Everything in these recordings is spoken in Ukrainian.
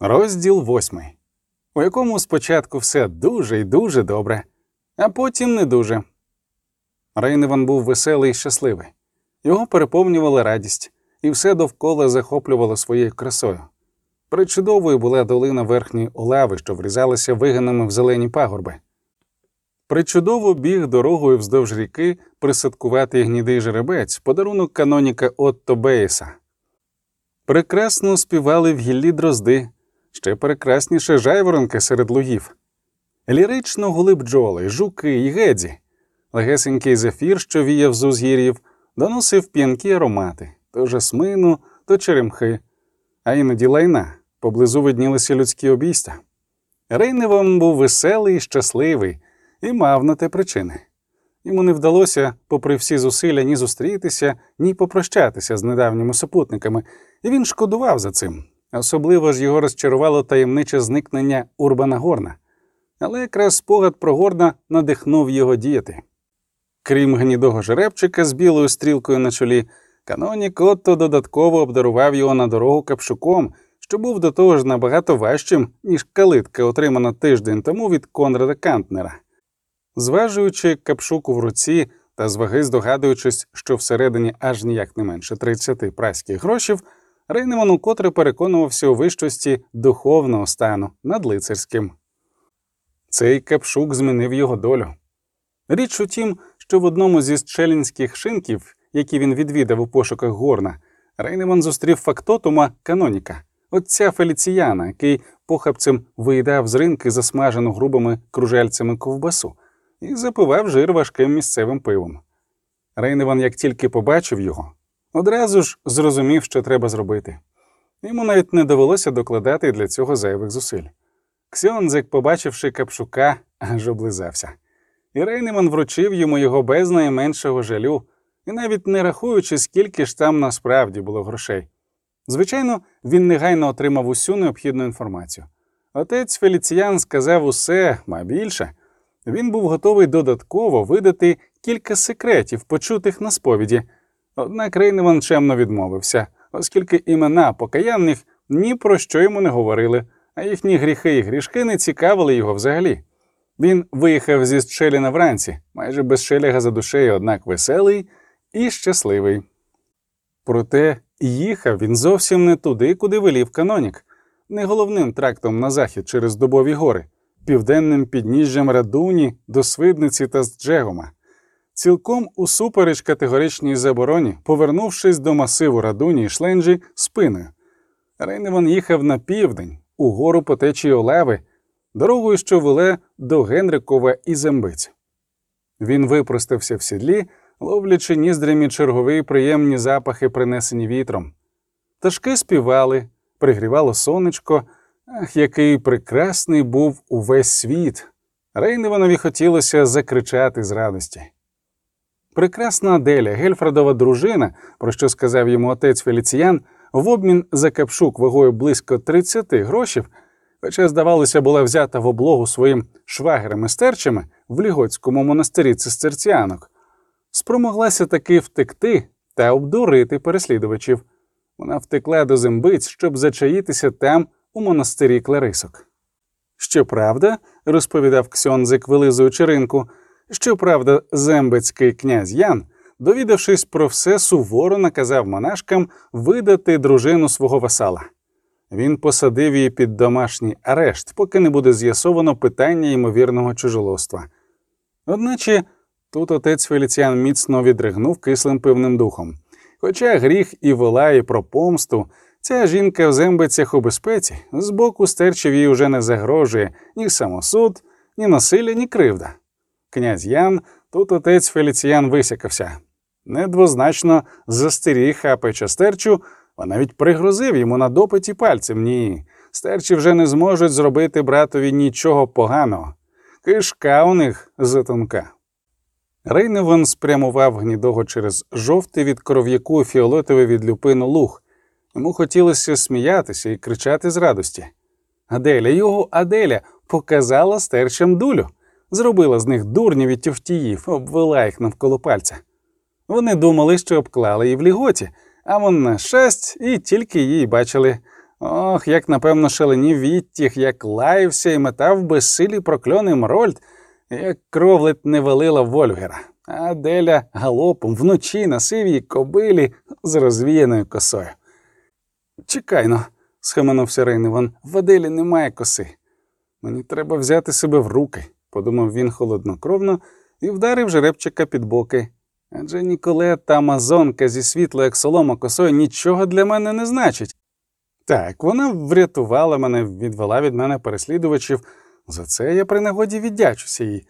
Розділ восьмий, у якому спочатку все дуже і дуже добре, а потім не дуже. Рейневан був веселий і щасливий. Його переповнювала радість, і все довкола захоплювало своєю красою. Причудовою була долина верхньої олави, що врізалася вигинами в зелені пагорби. Причудово біг дорогою вздовж ріки присадкуватий гнідий жеребець, подарунок каноніка Отто Бейса. Прекрасно співали в гіллі дрозди, ще прекрасніше жайворонки серед лугів. Лірично гули бджоли, жуки й гедзі. Легесенький зефір, що віяв з узгір'їв, доносив п'янкі аромати то жасмину, то черемхи, а іноді лайна, поблизу виднілися людські обійстя. Рейневан був веселий і щасливий і мав на те причини. Йому не вдалося, попри всі зусилля, ні зустрітися, ні попрощатися з недавніми супутниками, і він шкодував за цим. Особливо ж його розчарувало таємниче зникнення Урбана Горна, але якраз спогад про Горна надихнув його діяти. Крім гнідого жеребчика з білою стрілкою на чолі, канонік Отто додатково обдарував його на дорогу капшуком, що був до того ж набагато важчим, ніж калитка, отримана тиждень тому від Конрада Кантнера. Зважуючи капшуку в руці та з ваги здогадуючись, що всередині аж ніяк не менше 30 праських грошів, Рейнеман укотре переконувався у вищості духовного стану над лицарським. Цей капшук змінив його долю. Річ у тім, що в одному зі щелінських шинків, які він відвідав у пошуках горна, Рейнеман зустрів фактотума каноніка, отця Феліціяна, який похапцем виїдав з ринки засмажену грубими кружельцями ковбасу і запивав жир важким місцевим пивом. Рейневан, як тільки побачив його, одразу ж зрозумів, що треба зробити. Йому навіть не довелося докладати для цього зайвих зусиль. Ксьонзик, побачивши капшука, аж облизався. І Рейнеман вручив йому його без найменшого жалю, і навіть не рахуючи, скільки ж там насправді було грошей. Звичайно, він негайно отримав усю необхідну інформацію. Отець Феліціян сказав усе, а більше. Він був готовий додатково видати кілька секретів, почутих на сповіді. Однак Рейневан чемно відмовився, оскільки імена покаянних ні про що йому не говорили, а їхні гріхи і грішки не цікавили його взагалі. Він виїхав зі Щеліна вранці, майже без шеляга за душею, однак веселий і щасливий. Проте їхав він зовсім не туди, куди велів канонік, не головним трактом на захід через Дубові гори, південним підніжжям Радуні до Свидниці та Зджегома. Цілком усупереч категоричній забороні, повернувшись до масиву Радуні і Шленджі спиною. Рейневан їхав на південь, угору по течії Олеви, дорогою, що веле до Генрикова і Зембиць. Він випростався в сідлі, ловлячи ніздрямі чергові приємні запахи, принесені вітром. Пташки співали, пригрівало сонечко, ах, який прекрасний був увесь світ. Рейневанові хотілося закричати з радості. Прекрасна Аделя, Гельфредова дружина, про що сказав йому отець Феліціян, в обмін за капшук вагою близько 30 грошів, хоча, здавалося, була взята в облогу своїм швагерами стерчами в Лігоцькому монастирі цистерціанок, спромоглася таки втекти та обдурити переслідувачів. Вона втекла до зембиць, щоб зачаїтися там, у монастирі Кларисок. Щоправда, розповідав Ксьонзик, вилизуючи ринку, щоправда, зембицький князь Ян, довідавшись про все, суворо наказав монашкам видати дружину свого васала. Він посадив її під домашній арешт, поки не буде з'ясовано питання ймовірного чужолоства. Одначе тут отець Феліціан міцно відригнув кислим пивним духом. Хоча гріх і волає про помсту, ця жінка в зембицях у безпеці, збоку стерчів їй уже не загрожує ні самосуд, ні насилля, ні кривда. Князь Ян, тут отець Феліціян висякався. Недвозначно застеріг хапича стерчу, а навіть пригрозив йому на допиті пальцем. Ні, стерчі вже не зможуть зробити братові нічого поганого. Кишка у них затонка. Рейневан спрямував гнідого через жовтий від коров'яку фіолетовий від люпину луг. Йому хотілося сміятися і кричати з радості. Аделя, його Аделя, показала стерчам дулю, зробила з них дурнів і тюфтіїв, обвела їх навколо пальця. Вони думали, що обклали її в ліготі, а вона щасть і тільки її бачили. Ох, як напевно шаленів відтіг, як лаявся і метав безсилі прокльони Мрольд, як кров не валила Вольгера, а Деля галопом вночі на сивій кобилі з розвіяною косою. Чекайно, схаменувся Рейневан, в Аделі немає коси. Мені треба взяти себе в руки, подумав він холоднокровно і вдарив жеребчика під боки. Адже Ніколета Амазонка зі світло, як солома косою, нічого для мене не значить. Так, вона врятувала мене, відвела від мене переслідувачів. За це я при нагоді віддячуся їй.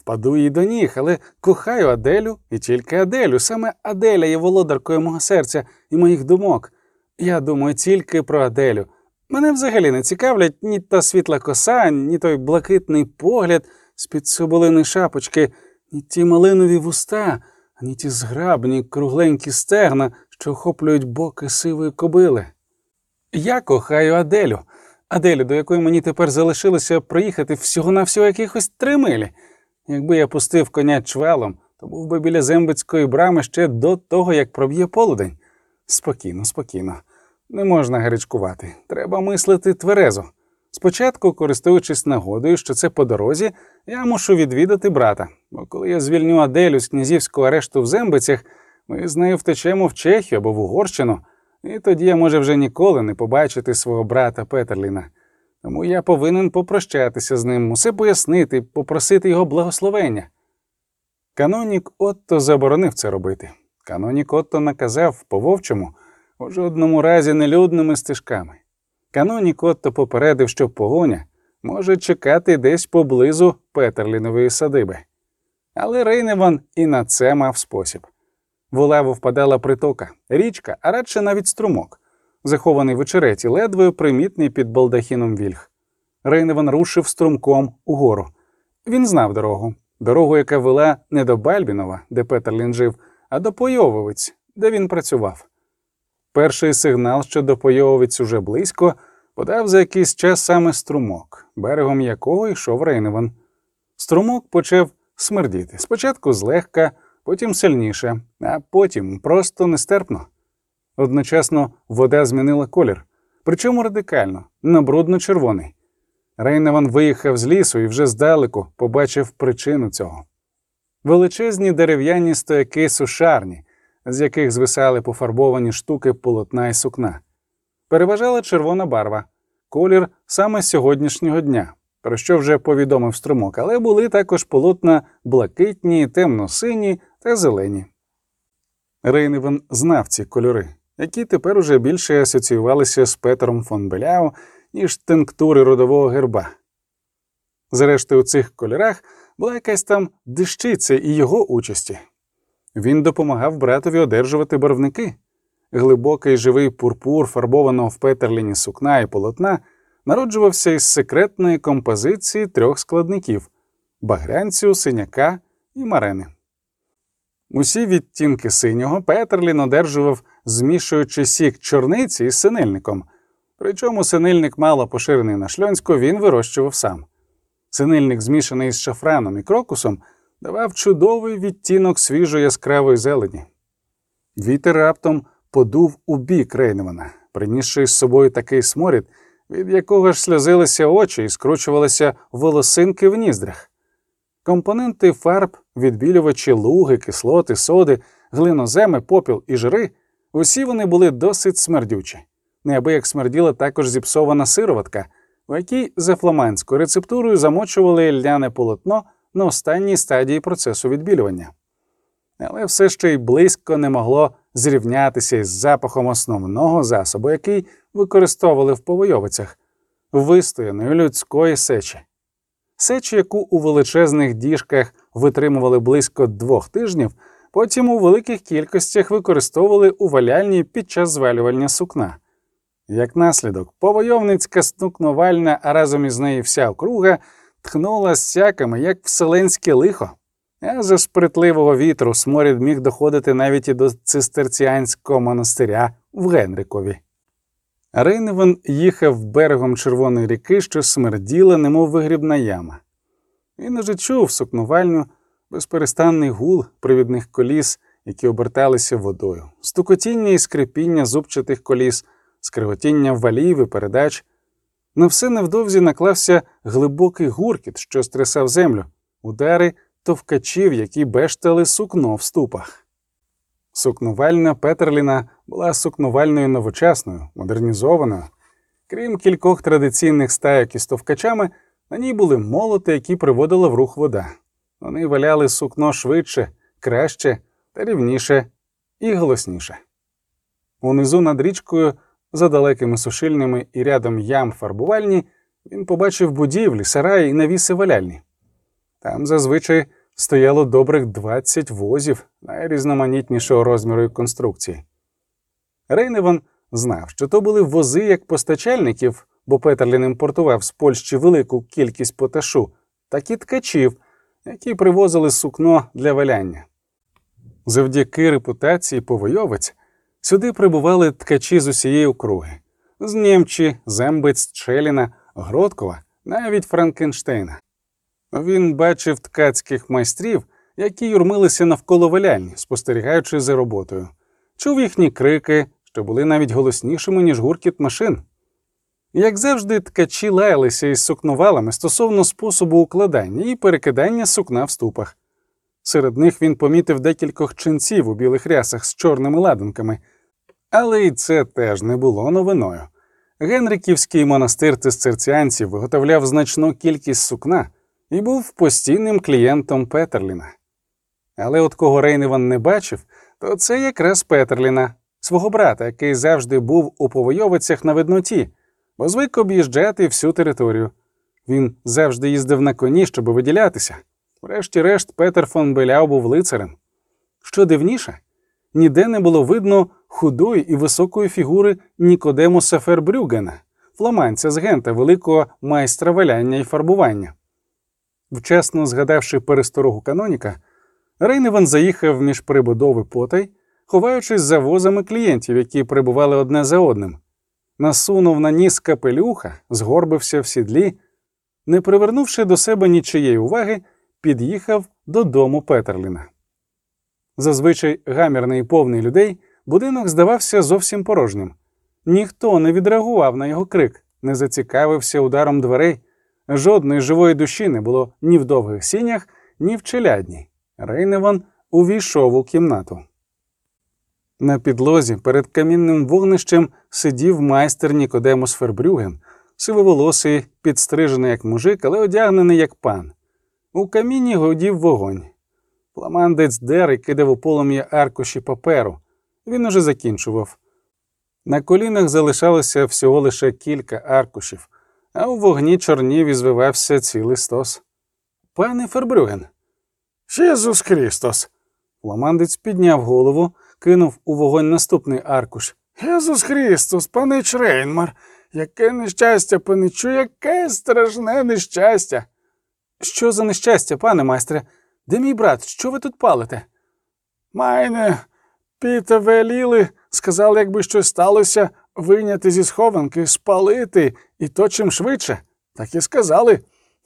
Впаду їй до ніг, але кохаю Аделю і тільки Аделю. Саме Аделя є володаркою мого серця і моїх думок. Я думаю тільки про Аделю. Мене взагалі не цікавлять ні та світла коса, ні той блакитний погляд з-під соболини шапочки, ні ті малинові вуста, ані ті зграбні, кругленькі стегна, що охоплюють боки сивої кобили. Я кохаю Аделю, Аделю, до якої мені тепер залишилося проїхати всього-навсього якихось три милі. Якби я пустив коня чвелом, то був би біля зембицької брами ще до того, як проб'є полудень. Спокійно, спокійно. Не можна гарячкувати. Треба мислити тверезо. Спочатку, користуючись нагодою, що це по дорозі, я мушу відвідати брата, бо коли я звільню Аделю з князівського арешту в зембицях, ми з нею втечемо в Чехію або в Угорщину, і тоді я може вже ніколи не побачити свого брата Петерліна. Тому я повинен попрощатися з ним, усе пояснити, попросити його благословення. Канонік Отто заборонив це робити. Канонік Отто наказав по вовчому у жодному разі нелюдними стежками. Канонік Отто попередив, що погоня може чекати десь поблизу Петерлінової садиби. Але Рейневан і на це мав спосіб. В лаву впадала притока, річка, а радше навіть струмок, захований в очереті, ледве примітний під балдахіном вільг. Рейневан рушив струмком угору. Він знав дорогу, дорогу, яка вела не до Бальбінова, де Петерлін жив, а до Пойововиць, де він працював. Перший сигнал, що до Пойововиць уже близько, подав за якийсь час саме струмок, берегом якого йшов Рейневан. Струмок почав смердіти. Спочатку злегка, потім сильніше, а потім просто нестерпно. Одночасно вода змінила колір, причому радикально, на брудно-червоний. Рейневан виїхав з лісу і вже здалеку побачив причину цього. Величезні дерев'яні стояки сушарні, з яких звисали пофарбовані штуки полотна і сукна. Переважала червона барва, колір саме сьогоднішнього дня, про що вже повідомив струмок, але були також полотна блакитні, темно-сині та зелені. Рейневан знав ці кольори, які тепер уже більше асоціювалися з Петром фон Беляу, ніж тинктури родового герба. Зрештою, у цих кольорах була якась там дещиця і його участі. Він допомагав братові одержувати барвники. Глибокий живий пурпур, фарбованого в петерліні сукна і полотна, народжувався із секретної композиції трьох складників багрянцю, синяка і марени. Усі відтінки синього Петерлін одержував, змішуючи сік чорниці із синильником. Причому синильник мало поширений на шльонську, він вирощував сам. Синильник, змішаний з шафраном і крокусом, давав чудовий відтінок свіжо яскравої зелені. Вітер раптом подув у бік Рейневана, принісши з собою такий сморід, від якого ж сльозилися очі і скручувалися волосинки в ніздрях. Компоненти фарб, відбілювачі, луги, кислоти, соди, глиноземи, попіл і жири усі вони були досить смердючі. Неабияк смерділа також зіпсована сироватка, в якій за фламандською рецептурою замочували ляне полотно на останній стадії процесу відбілювання. Але все ще й близько не могло зрівнятися із запахом основного засобу, який використовували в повойовицях вистояної людської сечі. Сечі, яку у величезних діжках витримували близько двох тижнів, потім у великих кількостях використовували у валяльні під час звалювання сукна. Як наслідок, повойовницька стукнувальна, а разом із нею вся округа тхнула сяками, як вселенське лихо, а за спритливого вітру сморід міг доходити навіть і до цистерціанського монастиря в Генрикові. Рейневан їхав берегом Червоної ріки, що смерділа, немов вигрібна яма. Він уже чув сукнувальню, безперестанний гул привідних коліс, які оберталися водою, стукотіння і скрипіння зубчатих коліс, скриготіння валів і передач. На все невдовзі наклався глибокий гуркіт, що стрясав землю, удари товкачів, які бештали сукно в ступах. Сукнувальна Петерліна була сукнувальною новочасною, модернізованою. Крім кількох традиційних стайок із товкачами, на ній були молоти, які приводила в рух вода. Вони валяли сукно швидше, краще та рівніше і голосніше. Унизу над річкою, за далекими сушильними і рядом ям фарбувальні, він побачив будівлі, сараї і навіси валяльні. Там зазвичай стояло добрих 20 возів найрізноманітнішого розміру і конструкції. Рейневан знав, що то були вози як постачальників, бо Петерлін імпортував з Польщі велику кількість поташу, так і ткачів, які привозили сукно для валяння. Завдяки репутації повойовець сюди прибували ткачі з усієї округи з Нємчі, Зембець, Челіна, Гродкова, навіть Франкенштейна. Він бачив ткацьких майстрів, які юрмилися навколо валяльні, спостерігаючи за роботою, чув їхні крики, що були навіть голоснішими, ніж гуркіт машин. Як завжди, ткачі лаялися із сукновалами стосовно способу укладання і перекидання сукна в ступах. Серед них він помітив декількох ченців у білих рясах з чорними ладанками, але й це теж не було новиною. Генриківський монастир цистерціанців виготовляв значну кількість сукна і був постійним клієнтом Петерліна. Але от кого Рейневан не бачив, то це якраз Петерліна, свого брата, який завжди був у повойовицях на видноті, бо звик об'їжджати всю територію. Він завжди їздив на коні, щоб виділятися. Врешті-решт, Петер фон Беляу був лицарем. Що дивніше, ніде не було видно худої і високої фігури Нікодемуса Фербрюгена, фламанця з гента, великого майстра валяння і фарбування. Вчасно згадавши пересторогу каноніка, Рейневан заїхав між прибудови потай, ховаючись за возами клієнтів, які прибували одне за одним, насунув на ніс капелюха, згорбився в сідлі, не привернувши до себе нічиєї уваги, під'їхав додому Петерліна. Зазвичай гамірний і повний людей, будинок здавався зовсім порожнім. Ніхто не відреагував на його крик, не зацікавився ударом дверей. Жодної живої душі не було ні в довгих сінях, ні в челядні. Рейневан увійшов у кімнату. На підлозі перед камінним вогнищем сидів майстер Нікодемус Фербрюген, сивоволосий, підстрижений як мужик, але одягнений як пан. У каміні годів вогонь. Фламандець дер і кидав у полум'я аркуші паперу. Він уже закінчував. На колінах залишалося всього лише кілька аркушів, а у вогні чорнів і звивався цілий стос. Пане Фербрюген. Єсус Христос. Фламандець підняв голову, кинув у вогонь наступний аркуш. Єсус Христос, панич Рейнмар, яке нещастя, паничу, яке страшне нещастя. Що за нещастя, пане майстре? Де мій брат? Що ви тут палите? Майне, піта веліли, сказали, якби щось сталося, вийняти зі схованки, спалити, і то чим швидше. Так і сказали.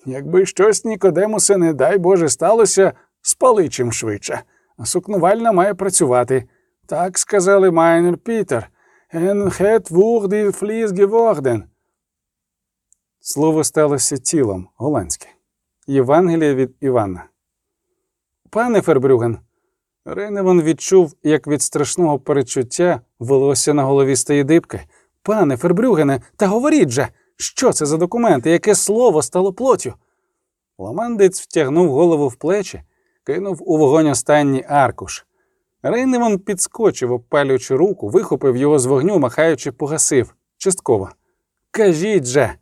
Якби щось Нікодемусе, не дай Боже, сталося, спали чим швидше. А сукнувальна має працювати. Так сказали Майнер Пітер. Het Woord is vlees geworden. Слово сталося тілом голландське. Євангелія від Івана. Пане Фербрюген. Рейневан відчув, як від страшного перечуття волосся на голові стає дибки. Пане Фербрюгене, та говоріть же, що це за документи, яке слово стало плотю? Ламандець втягнув голову в плечі, кинув у вогонь останній аркуш. Рейневан підскочив, обпалюючи руку, вихопив його з вогню, махаючи, погасив частково. Кажіть же.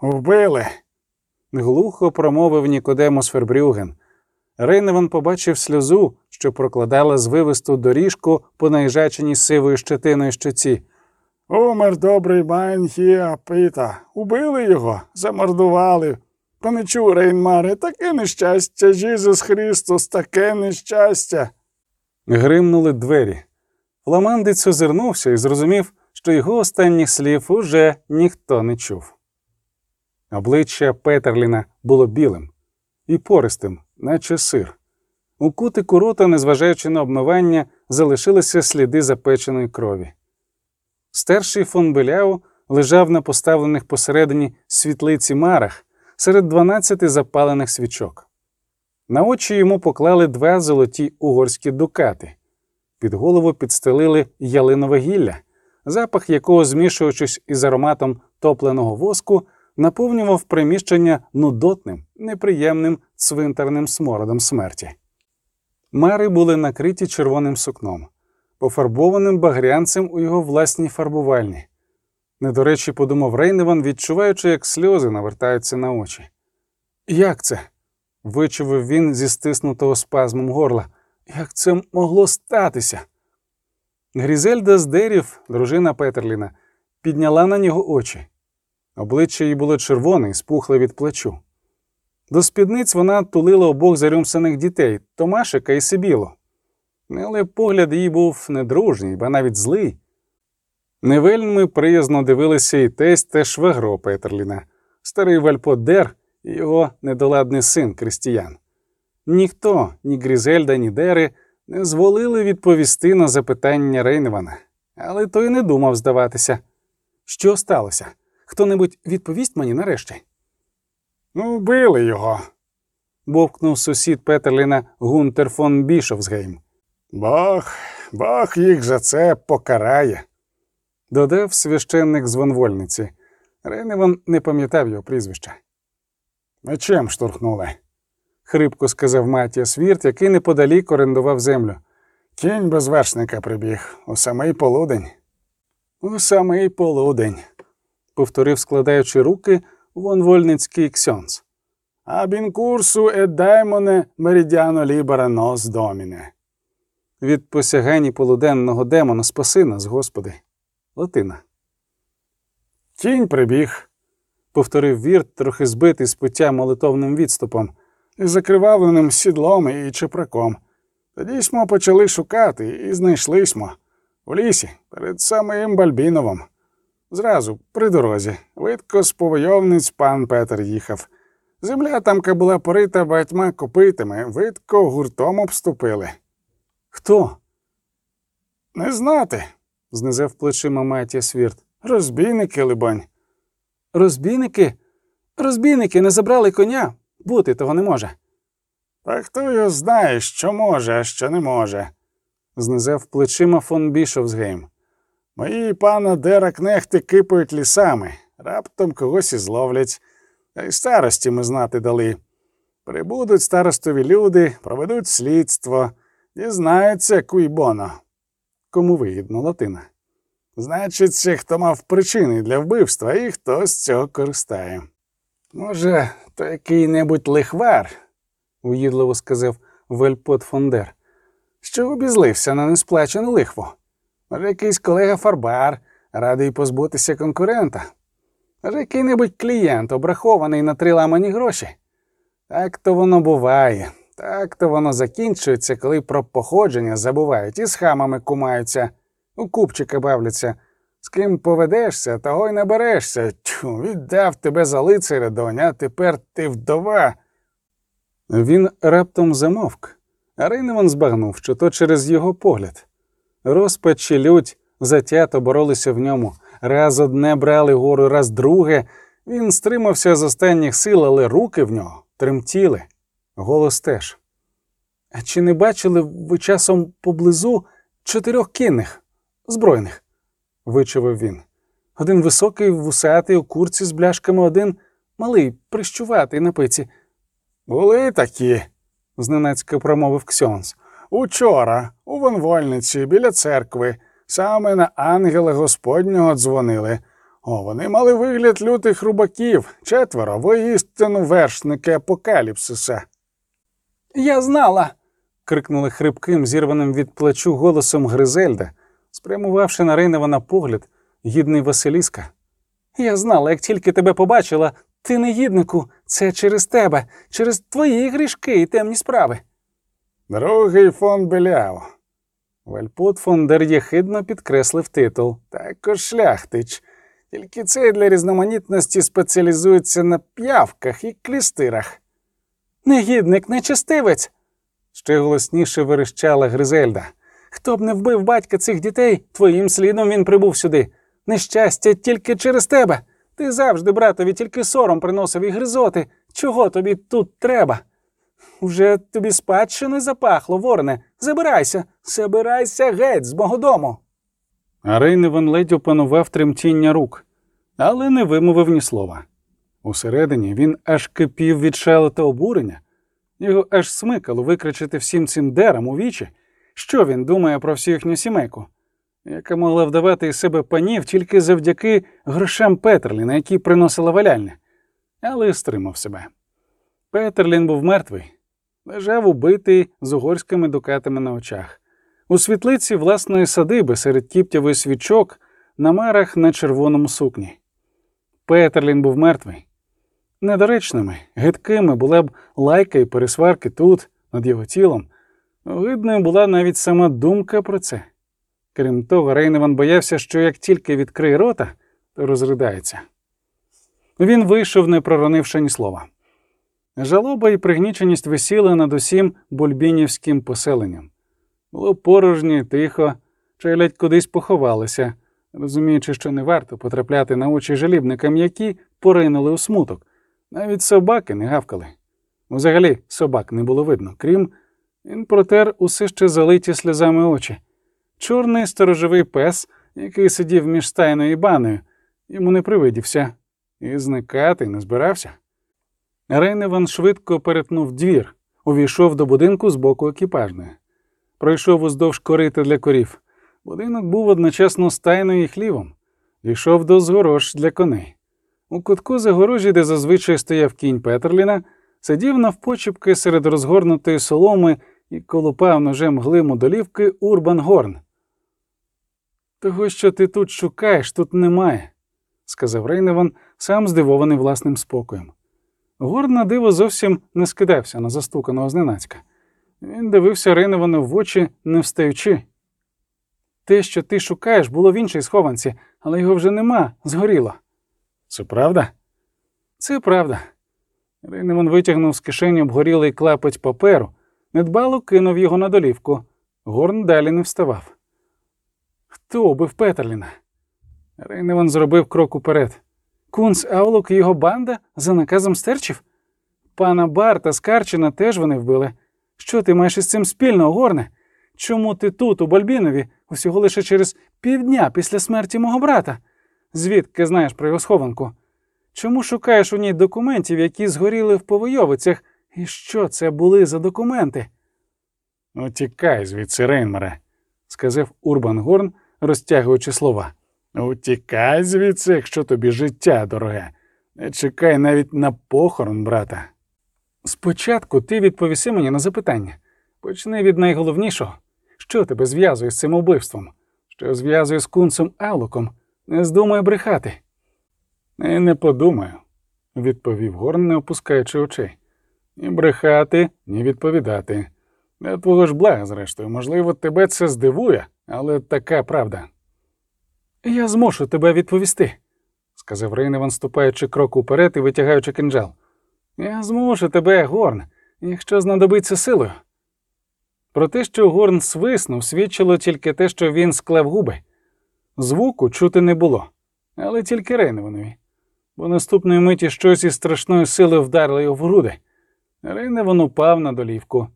Вбили. глухо промовив Нікодемос Фербрюген. Рейневан побачив сльозу, що прокладала звивисту доріжку по наїжаченій сивою щетиною щоці. Умер добрий Майнхіа Пита. Убили його, замордували. Паничу, Рейнмаре, таке нещастя, Жізус Христос, таке нещастя. Гримнули двері. Фламандець озирнувся і зрозумів, що його останніх слів уже ніхто не чув. Обличчя Петерліна було білим і пористим, наче сир. У кутику рота, незважаючи на обмивання, залишилися сліди запеченої крові. Старший фон Беляу лежав на поставлених посередині світлиці марах серед дванадцяти запалених свічок. На очі йому поклали два золоті угорські дукати, під голову підстелили ялинове гілля, запах якого, змішуючись із ароматом топленого воску, наповнював приміщення нудотним, неприємним цвинтарним смородом смерті. Мари були накриті червоним сукном, пофарбованим багрянцем у його власній фарбувальні. Недоречі подумав Рейневан, відчуваючи, як сльози навертаються на очі. Як це? вичувив він зі стиснутого спазмом горла. Як це могло статися? Грізельда з Дерів, дружина Петерліна, підняла на нього очі. Обличчя їй було червоне і спухле від плечу. До спідниць вона тулила обох зарюмсаних дітей Томашика і Сибіло. Але погляд її був недружній, ба навіть злий. Не вельми приязно дивилися і тесть та швагро Петерліна, старий Вальподер і його недоладний син Крістіян. Ніхто, ні Грізельда, ні Дери не зволили відповісти на запитання Рейневана, але той не думав здаватися. Що сталося? Хто небудь відповість мені нарешті? Ну, били його, бовкнув сусід Петерліна Гунтер фон Бішовсгейм. Бог, Бог їх за це покарає, додав священник з вонвольниці. Рейневан не пам'ятав його прізвища. Мечем штурхнули, хрипко сказав Матіас Вірт, який неподалік орендував землю. Кінь без вершника прибіг у самий полудень. У самий полудень, повторив, складаючи руки, вонвольницький ксьонц. Абін курсу ед даймоне меридіано лібера нос доміне. Від посягань полуденного демона спаси нас, Господи. Латина. Кінь прибіг, повторив вірт, трохи збитий з пуття молитовним відступом, із закривавленим сідлом і чепраком. Тоді смо почали шукати і знайшли смо. У лісі, перед самим Бальбіновом. Зразу, при дорозі, видко з повойовниць пан Петер їхав. Земля тамка була порита багатьма копитами, видко гуртом обступили. Хто? Не знати, знизав плечима Матія Свірт. Розбійники, либонь. Розбійники? Розбійники не забрали коня. Бути того не може. Та хто його знає, що може, а що не може, знизав плечима фон Бішовсгейм. Мої пана Дера кнехти кипають лісами, раптом когось і зловлять, та й старості ми знати дали. Прибудуть старостові люди, проведуть слідство, дізнаються куйбоно. Кому вигідно латина. Значить, хто мав причини для вбивства і хто з цього користає. Може, то який-небудь лихвар, уїдливо сказав Вельпот Фондер, що обізлився на несплачену лихву. Може, якийсь колега Фарбар радий позбутися конкурента. Може, який-небудь клієнт, обрахований на три ламані гроші. Так то воно буває, так то воно закінчується, коли про походження забувають і з хамами кумаються, у купчика бавляться. З ким поведешся, того й наберешся. Тьфу, віддав тебе за лицаря, доня, тепер ти вдова. Він раптом замовк, а Рейневан збагнув, що то через його погляд. Розпач і лють затято боролися в ньому. Раз одне брали гору, раз друге. Він стримався з останніх сил, але руки в нього тремтіли. Голос теж. А чи не бачили ви часом поблизу чотирьох кінних, збройних? вичавив він. Один високий, вусатий у курці з бляшками, один малий, прищуватий на пиці. Були такі, зненацька промовив Ксьонс. Учора, у вонвольниці, біля церкви, саме на ангела Господнього дзвонили. О, вони мали вигляд лютих рубаків, четверо, воістину вершники апокаліпсиса. Я знала. крикнули хрипким, зірваним від плечу голосом Гризельда, спрямувавши на Рейневана погляд, гідний Василіска. Я знала, як тільки тебе побачила, ти негіднику, це через тебе, через твої грішки і темні справи. Другий фон Беляу. Вальпут фон дер єхидно підкреслив титул. Також шляхтич. Тільки цей для різноманітності спеціалізується на п'явках і клістирах. Негідник, нечестивець. ще голосніше верещала Гризельда. Хто б не вбив батька цих дітей, твоїм слідом він прибув сюди. нещастя тільки через тебе. Ти завжди, братові, тільки сором приносив і гризоти. Чого тобі тут треба? Уже тобі спадщини запахло, вороне. Забирайся, забирайся геть з мого дому. А Рейневан ледь опанував тремтіння рук, але не вимовив ні слова. Усередині він аж кипів від шалу та обурення, його аж смикало викричати всім цим дерам у вічі, що він думає про всю їхню сімейку, яка могла вдавати із себе панів тільки завдяки грошам Петерліна, які приносила валяльня, але стримав себе. Петерлін був мертвий, лежав убитий з угорськими дукатами на очах. У світлиці власної садиби серед кіптєвих свічок на марах на червоному сукні. Петерлін був мертвий. Недоречними, гидкими була б лайка і пересварки тут, над його тілом. Видною була навіть сама думка про це. Крім того, Рейневан боявся, що як тільки відкриє рота, то розридається. Він вийшов, не проронивши ні слова. Жалоба і пригніченість висіли над усім бульбінівським поселенням. Було порожньо, тихо, челядь кудись поховалися, розуміючи, що не варто потрапляти на очі жалібникам, які поринули у смуток. Навіть собаки не гавкали. Взагалі собак не було видно, крім він протер усе ще залиті сльозами очі. Чорний сторожовий пес, який сидів між стайною і баною, йому не привидівся, і зникати не збирався. Рейневан швидко перетнув двір, увійшов до будинку з боку екіпажної. Пройшов уздовж корита для корів. Будинок був одночасно стайною і хлівом, дійшов до згорож для коней. У кутку загорожі, де зазвичай стояв кінь Петерліна, сидів навпочіпки серед розгорнутої соломи і колупав ножем глиму долівки Урбан Горн. Того, що ти тут шукаєш, тут немає, сказав Рейневан, сам здивований власним спокоєм. Горн на диво зовсім не скидався на застуканого зненацька. Він дивився Рейневану в очі, не встаючи. Те, що ти шукаєш, було в іншій схованці, але його вже нема, згоріло. Це правда? Це правда. Рейневан витягнув з кишені обгорілий клапоть паперу, недбало кинув його на долівку. Горн далі не вставав. Хто убив Петерліна? Рейневан зробив крок уперед. Кунс Аулок і його банда за наказом стерчів? Пана Барта з Карчина теж вони вбили. Що ти маєш із цим спільного, Горне? Чому ти тут, у Бальбінові, усього лише через півдня після смерті мого брата? Звідки знаєш про його схованку? Чому шукаєш у ній документів, які згоріли в повойовицях? І що це були за документи? Утікай звідси, Рейнмере, сказав Урбан Горн, розтягуючи слова. Утікай звідси, якщо тобі життя дороге. Не чекай навіть на похорон, брата. Спочатку ти відповіси мені на запитання. Почни від найголовнішого. Що тебе зв'язує з цим убивством? Що зв'язує з кунцем Алуком? Не здумай брехати. І не подумаю, відповів Горн, не опускаючи очей. Ні брехати, ні відповідати. Для твого ж блага, зрештою, можливо, тебе це здивує, але така правда. Я змушу тебе відповісти, сказав Рейневан, ступаючи крок уперед і витягаючи кинджал. Я змушу тебе, Горн, якщо знадобиться силою. Про те, що Горн свиснув, свідчило тільки те, що він склав губи. Звуку чути не було, але тільки Рейневанові, бо наступної миті щось із страшною силою вдарило його в груди. Рейневан упав на долівку.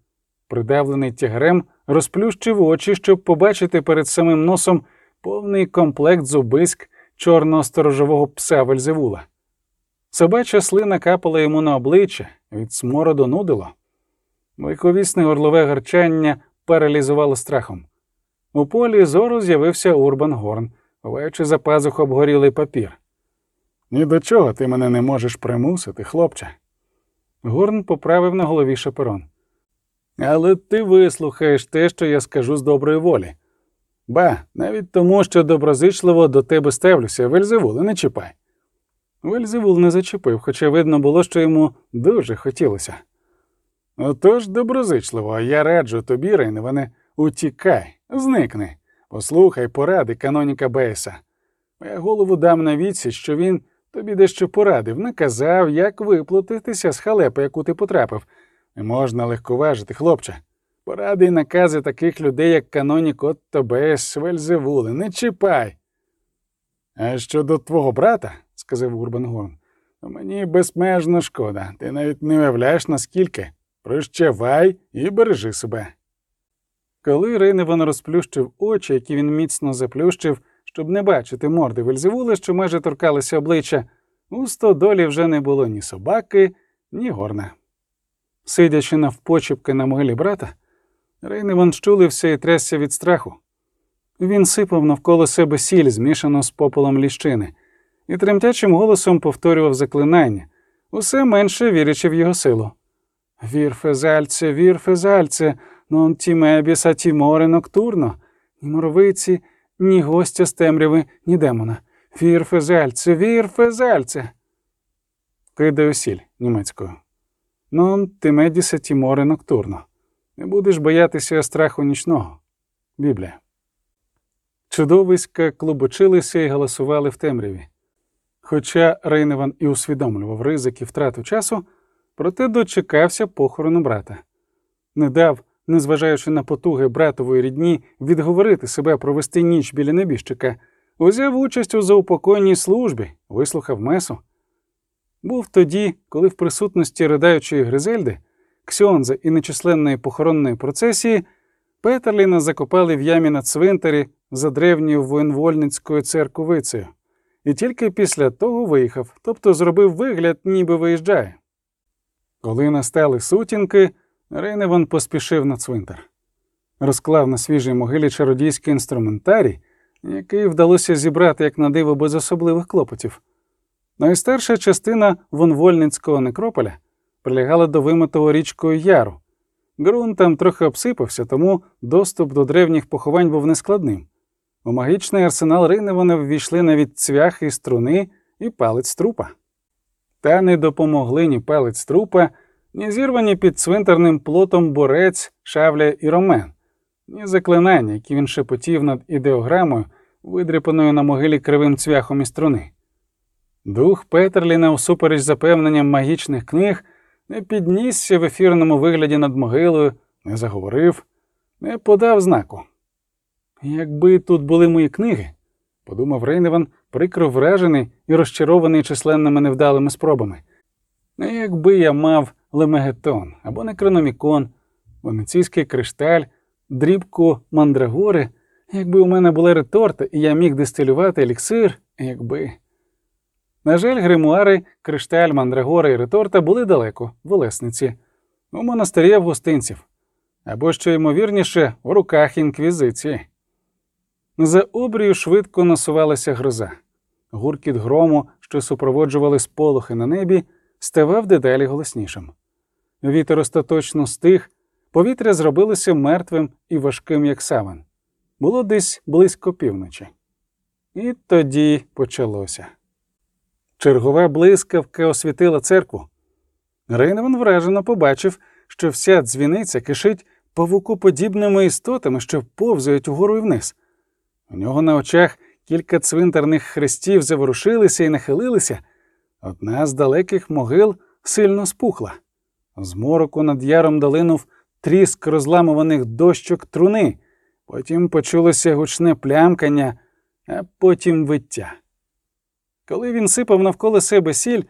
Придавлений тягарем, розплющив очі, щоб побачити перед самим носом повний комплект зубиськ чорного сторожового пса Вельзевула. Собача слина капала йому на обличчя, від смороду нудило. Великовісне горлове гарчання паралізувало страхом. У полі зору з'явився Урбан Горн, ховаючи за пазух обгорілий папір. Ні до чого ти мене не можеш примусити, хлопче. Горн поправив на голові шаперон. Але ти вислухаєш те, що я скажу з доброї волі. Ба, навіть тому, що доброзичливо до тебе ставлюся, Вельзевуле, не чіпай. Вельзевул не зачепив, хоча видно було, що йому дуже хотілося. Отож, доброзичливо, я раджу тобі, Рейневане, утікай, зникни, послухай поради каноніка Бейса. Я голову дам на відсіч, що він тобі дещо порадив, наказав, як виплутатися з халепи, яку ти потрапив. Не можна легковажити, хлопче. Поради й накази таких людей, як канонік Отто Бейс, Вельзевули, не чіпай. А щодо твого брата, сказав Урбангорн, то мені безмежно шкода. Ти навіть не уявляєш, наскільки. Прощавай і бережи себе. Коли Рейневан розплющив очі, які він міцно заплющив, щоб не бачити морди Вельзевули, що майже торкалися обличчя, у стодолі вже не було ні собаки, ні горна. Сидячи навпочіпки на могилі брата, Рейневан щулився і трясся від страху. Він сипав навколо себе сіль, змішану з попелом ліщини, і тремтячим голосом повторював заклинання, усе менше вірячи в його силу. Wirf Salze, wirf Salze, non timebis a timore nocturno, ні моровиці, ні гостя з темряви, ні демона. Wirf Salze, wirf Salze. Кидаю сіль німецькою. Non timebis a timore nocturno. Не будеш боятися страху нічного. Біблія. Чудовиська клубочилися і галасували в темряві. Хоча Рейневан і усвідомлював ризики втрату часу, проте дочекався похорону брата. Не дав, незважаючи на потуги братової рідні, відговорити себе провести ніч біля небіжчика, узяв участь у заупокойній службі, вислухав месу. Був тоді, коли в присутності ридаючої Гризельди, Ксьонза і нечисленної похоронної процесії Петерліна закопали в ямі на цвинтарі за древньою воєнвольницькою церковицею, і тільки після того виїхав, тобто зробив вигляд, ніби виїжджає. Коли настали сутінки, Рейневан поспішив на цвинтар, розклав на свіжій могилі чародійський інструментарій, який вдалося зібрати як на диво без особливих клопотів. Найстарша частина вонвольницького некрополя прилягала до вимитого річкою яру. Ґрунт там трохи обсипався, тому доступ до древніх поховань був нескладним. У магічний арсенал Рейневана ввійшли навіть цвяхи струни і палець трупа. Та не допомогли ні палець трупа, ні зірвані під цвинтарним плотом борець, шавля і ромен, ні заклинання, які він шепотів над ідеограмою, видріпаною на могилі кривим цвяхом і струни. Дух Петерліна, усупереч запевненням магічних книг, не піднісся в ефірному вигляді над могилою, не заговорив, не подав знаку. Якби тут були мої книги, подумав Рейневан, прикро вражений і розчарований численними невдалими спробами. Якби я мав лемегетон або некрономікон, венеційський кришталь, дрібку мандрагори, якби у мене була реторта, і я міг дистилювати еліксир, якби. На жаль, гримуари, кришталь, мандрагора і реторта були далеко, в Олесниці, у монастирі августинців, або, що ймовірніше, у руках інквізиції. За обрію швидко насувалася гроза. Гуркіт грому, що супроводжували сполохи на небі, ставав дедалі голоснішим. Вітер остаточно стих, повітря зробилося мертвим і важким, як саван. Було десь близько півночі. І тоді почалося. Чергова блискавка освітила церкву. Рейневан вражено побачив, що вся дзвіниця кишить павукоподібними істотами, що повзають угору і вниз. У нього на очах кілька цвинтарних хрестів заворушилися і нахилилися. Одна з далеких могил сильно спухла. З мороку над яром долинув тріск розламуваних дощок труни, потім почулося гучне плямкання, а потім виття. Коли він сипав навколо себе сіль,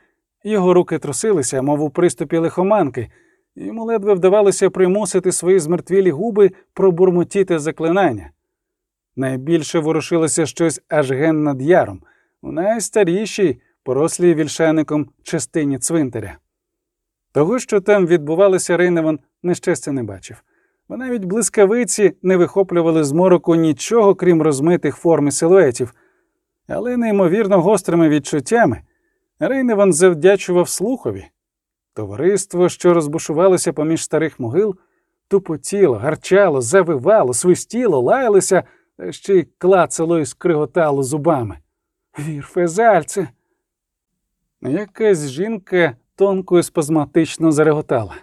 його руки трусилися, мов у приступі лихоманки, йому ледве вдавалося примусити свої змертвілі губи пробурмотіти заклинання. Найбільше ворушилося щось аж ген над яром, у найстарішій, порослій вільшаником частині цвинтаря. Того, що там відбувалося, Рейневан нещастя не бачив, бо навіть блискавиці не вихоплювали з мороку нічого, крім розмитих форм і силуетів, але неймовірно гострими відчуттями Рейневан завдячував слухові. Товариство, що розбушувалося поміж старих могил, тупотіло, гарчало, завивало, свистіло, лаялося та ще й клацало і скриготало зубами. Вір, фезальце. Якась жінка тонко і спазматично зареготала.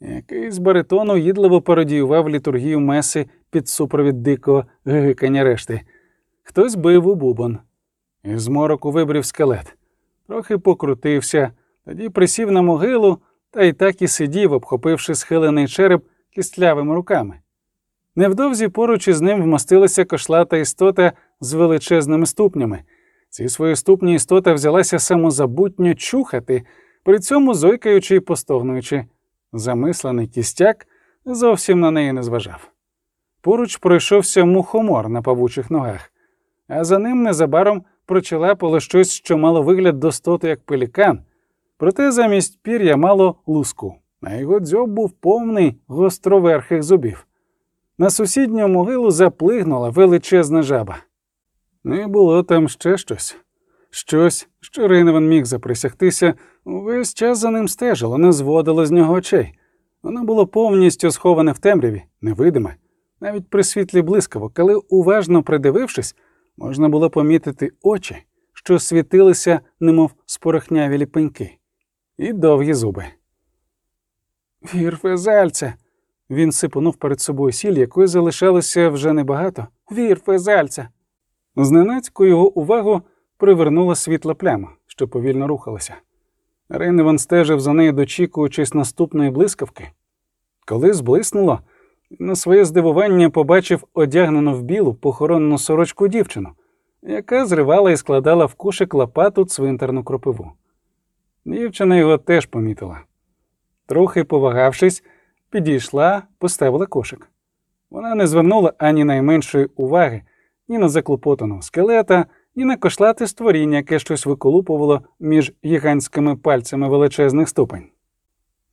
Якийсь баритон уїдливо пародіював літургію меси під супровід дикого гигикання решти. Хтось бив у бубон. Із мороку вибрів скелет. Трохи покрутився, тоді присів на могилу та й так і сидів, обхопивши схилений череп кістлявими руками. Невдовзі поруч із ним вмостилася кошлата істота з величезними ступнями. Ці своєступні істота взялася самозабутньо чухати, при цьому зойкаючи і постогнуючи. Замислений кістяк зовсім на неї не зважав. Поруч пройшовся мухомор на павучих ногах, а за ним незабаром прочелапало щось, що мало вигляд достоту як пелікан, проте замість пір'я мало луску, а його дзьоб був повний гостроверхих зубів. На сусідню могилу заплигнула величезна жаба. Не було там ще щось. Щось, що Рейневан міг заприсягтися, увесь час за ним стежило, не зводило з нього очей. Воно було повністю сховане в темряві, невидиме, навіть при світлі блискавок, коли, уважно придивившись, можна було помітити очі, що світилися, немов спорохняві ліпеньки, і довгі зуби. Вірфезальце. Він сипонув перед собою сіль, якої залишалося вже небагато. Вірфезальце. Зненацьку його увагу привернула світла пляма, що повільно рухалася. Рейневан стежив за нею, дочікуючись наступної блискавки. Коли зблиснуло, на своє здивування побачив одягнену в білу похоронну сорочку дівчину, яка зривала і складала в кошик лопату цвинтарну кропиву. Дівчина його теж помітила. Трохи повагавшись, підійшла, поставила кошик. Вона не звернула ані найменшої уваги ні на заклопотаного скелета, ні на кошлате створіння, яке щось виколупувало між гігантськими пальцями величезних ступень.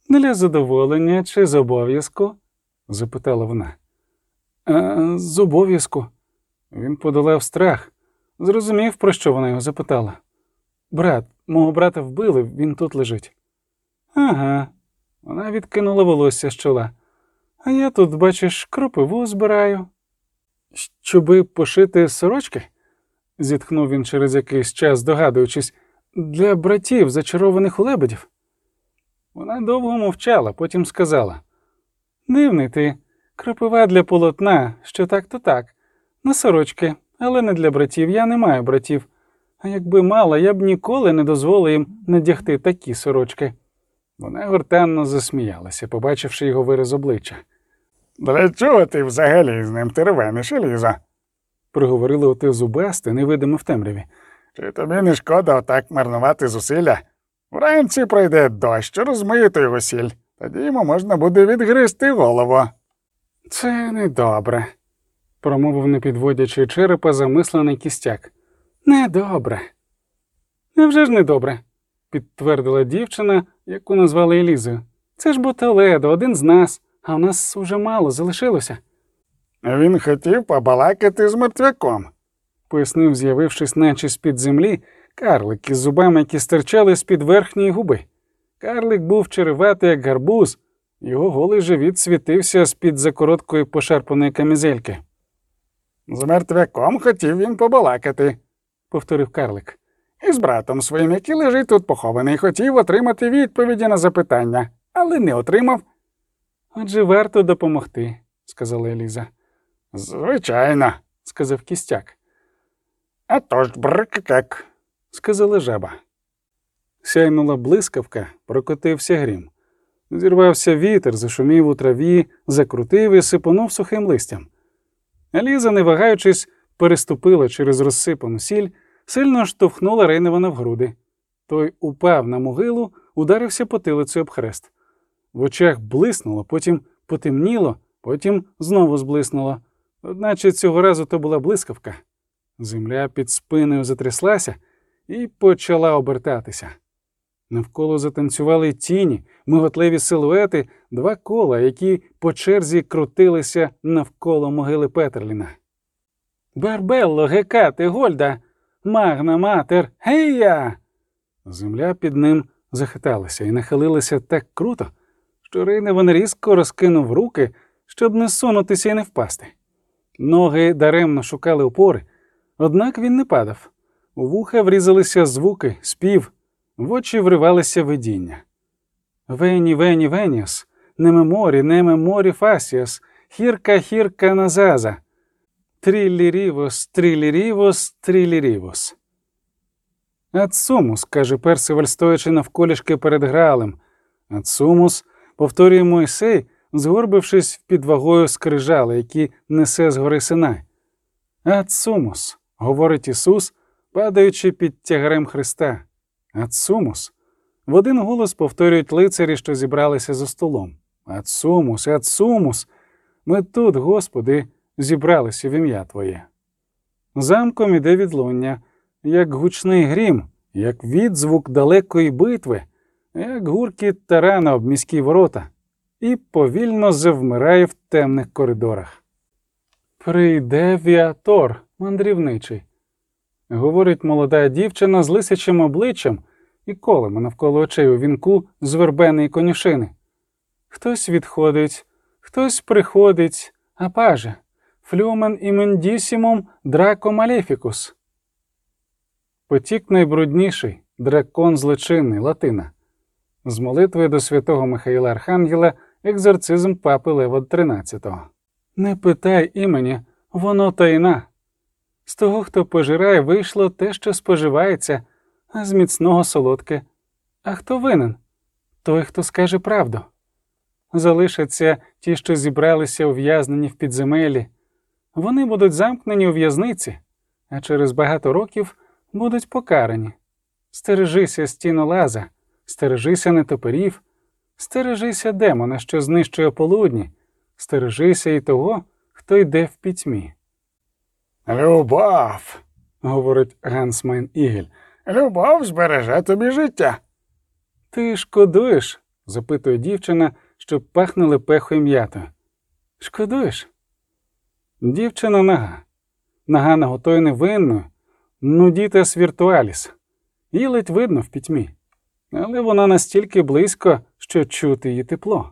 Для задоволення чи з обов'язку? Запитала вона. «А, З обов'язку. Він подолав страх, зрозумів, про що вона його запитала. Брат, мого брата вбили, він тут лежить. Ага. Вона відкинула волосся з чола. А я тут, бачиш, кропиву збираю. Щоби пошити сорочки? зітхнув він через якийсь час, здогадуючись, для братів, зачарованих у лебедів. Вона довго мовчала, потім сказала Дивний ти, кропива для полотна, що так, то так, на сорочки, але не для братів. Я не маю братів. А якби мала, я б ніколи не дозволила їм надягти такі сорочки. Вона гортанно засміялася, побачивши його вираз обличчя. Для чого ти взагалі з ним тервениш, Еліза? Проговорили оте зубасте, невидиме в темряві. Чи тобі не шкода отак марнувати зусилля? Вранці пройде дощ, розмиє його сіль. Тоді йому можна буде відгризти голову. Це недобре, промовив, не підводячи черепа, замислений кістяк. Недобре. Невже ж недобре? підтвердила дівчина, яку назвали Елізою. Це ж Ботоледо, один з нас, а в нас уже мало залишилося, Він хотів побалакати з мертвяком. пояснив, з'явившись, наче з-під землі, карлик із зубами, які стирчали з-під верхньої губи. Карлик був череватий, як гарбуз, його голий живіт світився з-під закороткої пошарпаної камізельки, З мертвяком хотів він побалакати. повторив карлик. І з братом своїм, який лежить тут похований, хотів отримати відповіді на запитання, але не отримав. Отже, варто допомогти, сказала Еліза. Звичайно. Сказав кістяк, А то ж брикак. сказала жаба. Сяйнула блискавка, прокотився грім. Зірвався вітер, зашумів у траві, закрутив і сипонув сухим листям. Еліза, не вагаючись, переступила через розсипану сіль, сильно штовхнула Рейневана в груди. Той упав на могилу, ударився потилицею об хрест. В очах блиснуло, потім потемніло, потім знову зблиснуло. Одначе цього разу то була блискавка. Земля під спиною затряслася і почала обертатися. Навколо затанцювали тіні, миготливі силуети, два кола, які по черзі крутилися навколо могили Петерліна. Барбелло, Гекате, Гольда, Magna Mater, гея! Земля під ним захиталася і нахилилася так круто, що Рейневан різко розкинув руки, щоб не сунутися і не впасти. Ноги даремно шукали опори, однак він не падав. У вуха врізалися звуки, спів, в очі вривалися видіння. Вені, вені, веніс, немеморі, немеморі фасіас, хірка, хірка назаза. Трілірівос, трілірівос, трілірівос. Ацумус, каже Персиваль, стоячи навколішки перед Граалем. Ацумус, повторює Мойсей, згорбившись під вагою скрижали, які несе з гори Синай. Ацумус, говорить Ісус, падаючи під тягарем Христа. Ацумус. В один голос повторюють лицарі, що зібралися за столом. Ацумус, Ацумус. Ми тут, Господи, зібралися в ім'я Твоє. Замком іде відлуння, як гучний грім, як відзвук далекої битви, як гуркіт тарана об міські ворота, і повільно завмирає в темних коридорах. Прийде Viator, мандрівничий, говорить молода дівчина з лисячим обличчям і колами навколо очей у вінку з вербеної конюшини. Хтось відходить, хтось приходить, apage flumen immundissimum draco maleficus. Потік найбрудніший, дракон злочинний, латина. З молитви до святого Михаїла Архангела екзорцизм папи Лева XIII. Не питай імені, воно тайна. З того, хто пожирає, вийшло те, що споживається, а з міцного солодке. А хто винен? Той, хто скаже правду. Залишаться ті, що зібралися ув'язнені в підземелі. Вони будуть замкнені у в'язниці, а через багато років будуть покарані. Стережися стінолаза, стережися нетоперів, стережися демона, що знищує полудні, стережися і того, хто йде в пітьмі. Любов. говорить Гансмайн Ігель. Любов збереже тобі життя. Ти шкодуєш? запитує дівчина, що пахне лепехою м'ятою. Шкодуєш? Дівчина нага. Нага наготою невинною, нудітес віртуаліс. Її ледь видно в пітьмі, але вона настільки близько, що чути її тепло.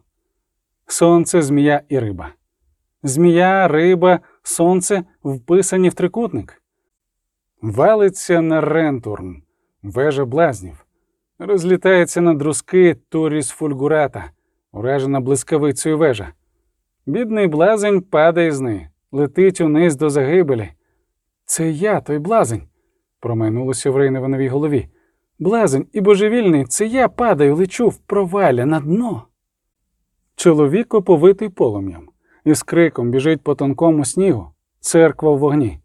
Сонце, змія і риба. Змія, риба, сонце вписані в трикутник. Валиться на рентурн, вежа блазнів, розлітається на друзки туріс фульгурата, уражена блискавицею вежа. Бідний блазень падає з неї, летить униз до загибелі. Це я, той блазень, промайнулося в Рейневановій голові. Блазень і божевільний, це я падаю, лечу в провалля на дно. Чоловік оповитий полум'ям і з криком біжить по тонкому снігу, церква в вогні.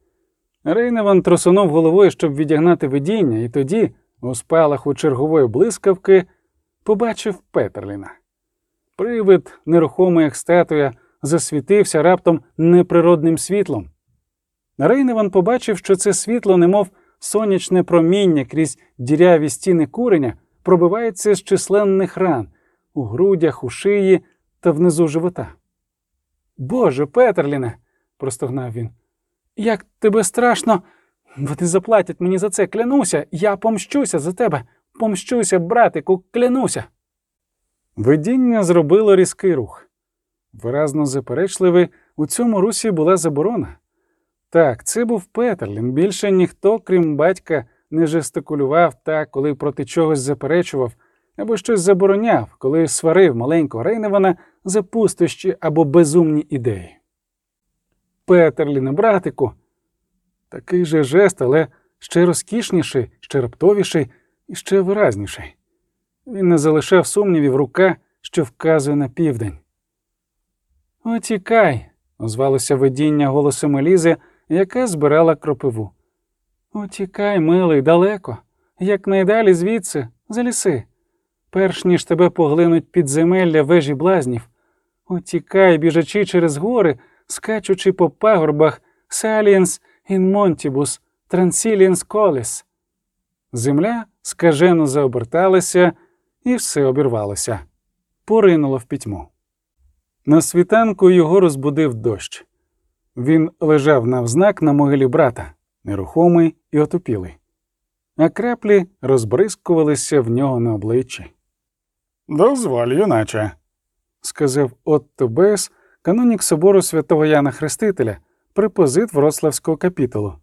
Рейневан трусунув головою, щоб відігнати видіння, і тоді, у спалаху чергової блискавки, побачив Петерліна. Привид, нерухомий як статуя, засвітився раптом неприродним світлом. Рейневан побачив, що це світло, немов сонячне проміння крізь діряві стіни куреня, пробивається з численних ран у грудях, у шиї та внизу живота. Боже, Петерліне, простогнав він. Як тебе страшно. Вони заплатять мені за це, клянуся, я помщуся за тебе, помщуся, братику, клянуся. Видіння зробило різкий рух. Виразно заперечливий, у цьому русі була заборона. Так, це був Петерлін. Більше ніхто, крім батька, не жестикулював так, коли проти чогось заперечував, або щось забороняв, коли сварив маленького Рейневана за пустощі або безумні ідеї. Петерліне, братику, такий же жест, але ще розкішніший, ще раптовіший і ще виразніший. Він не залишав сумнівів рука, що вказує на південь. Отікай, озвалося видіння голосом Елізи, яка збирала кропиву. Утікай, милий, далеко, якнайдалі звідси, за ліси, перш ніж тебе поглинуть підземелля вежі блазнів. Утікай, біжачи через гори, скачучи по пагорбах Салієнс ін Монтібус, Трансілієнс Колес. Земля скажено заоберталася, і все обірвалося, поринуло в пітьму. На світанку його розбудив дощ. Він лежав навзнак на могилі брата, нерухомий і отупілий, а краплі розбризкувалися в нього на обличчі. Дозволь, юначе. Сказав Отто Бес, канонік собору святого Яна Хрестителя, препозит Вроцлавського капітулу.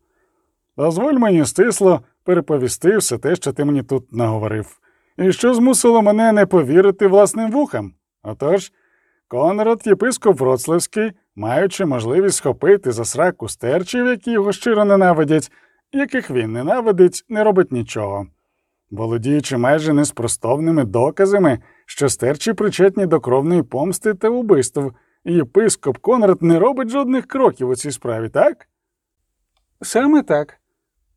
Дозволь мені стисло переповісти все те, що ти мені тут наговорив, і що змусило мене не повірити власним вухам. Отож, Конрад, єпископ Вроцлавський, маючи можливість схопити за сраку стерчів, які його щиро ненавидять, яких він ненавидить, не робить нічого. Володіючи майже неспростовними доказами, що стерчі причетні до кровної помсти та убивств, єпископ Конрад не робить жодних кроків у цій справі, так? Саме так.